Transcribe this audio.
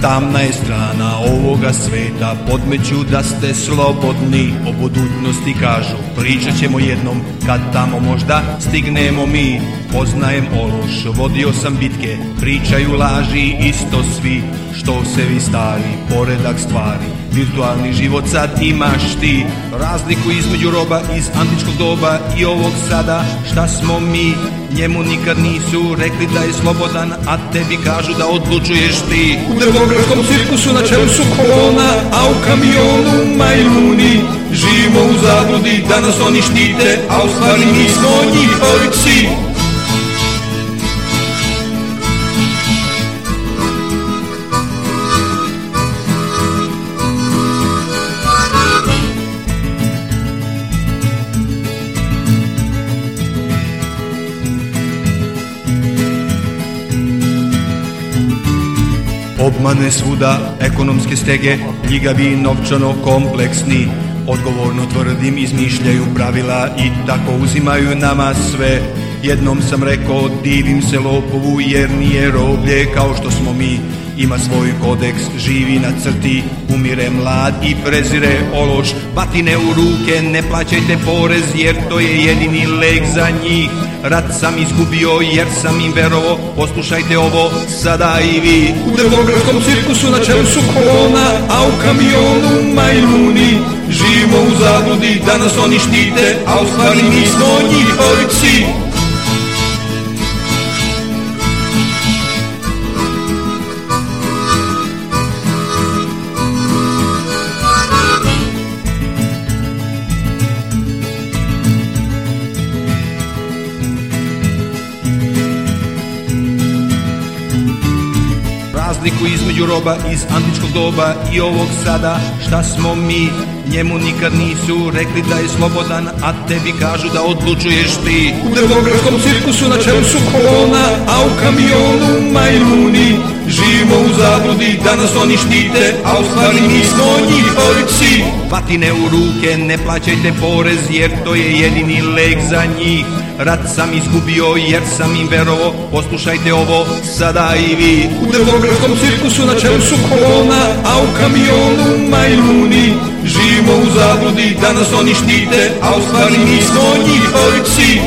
Tamna je strana ovoga sveta Podmeću da ste slobodni. O budućnosti kažu Pričat ćemo jednom kad tamo možda stignemo mi. Poznajem ološ, vodio sam bitke Pričaju laži isto svi Što se vi stari, poredak stvari Virtualni život sad imaš ti. Razliku između roba iz antičkog doba I ovog sada šta smo mi? Njemu nikad nisu rekli da je slobodan A tebi kažu da odlučuješ ti. U demografskom cirkusu na čelu su kolona A u kamionu majmuni. Živimo u zabludi da nas oni štite A u stvari mi smo njihovi Obmane svuda, ekonomske stege, ljigavi novčano kompleksni. Odgovorno tvrdim, izmišljaju pravila i tako uzimaju nama sve. Jednom sam rekao, divim se lopovu jer nije roblje kao što smo mi Ima svoj kodeks, živi na crti, umire mlad i prezire ološ. Batine u ruke, ne plaćajte porez jer to je jedini lek za njih. Rat sam izgubio jer sam im verovo, poslušajte ovo sada i vi. U demografskom cirkusu na čelu su kolona A u kamionu majmuni Živimo u zabludi da nas oni štite A u stvari mi smo njihovi psi Razliku između roba iz antičkog doba i ovog sada. Šta smo mi? Njemu nikad nisu rekli da je slobodan A tebi kažu da odlučuješ ti. U demografskom cirkusu na čelu su kolona A u kamionu majmuni. Živimo u zabludi da nas oni štite A u stvari mi smo njihovi psi Batine u ruke, ne plaćajte porez jer to je jedini lek za njih. Rat sam izgubio jer sam im verovo, poslušajte ovo sada i vi. U demografskom cirkusu na čelu su kolona A u kamionu majmuni Živimo u zabludi da nas oni štite A u stvari mi smo njihovi psi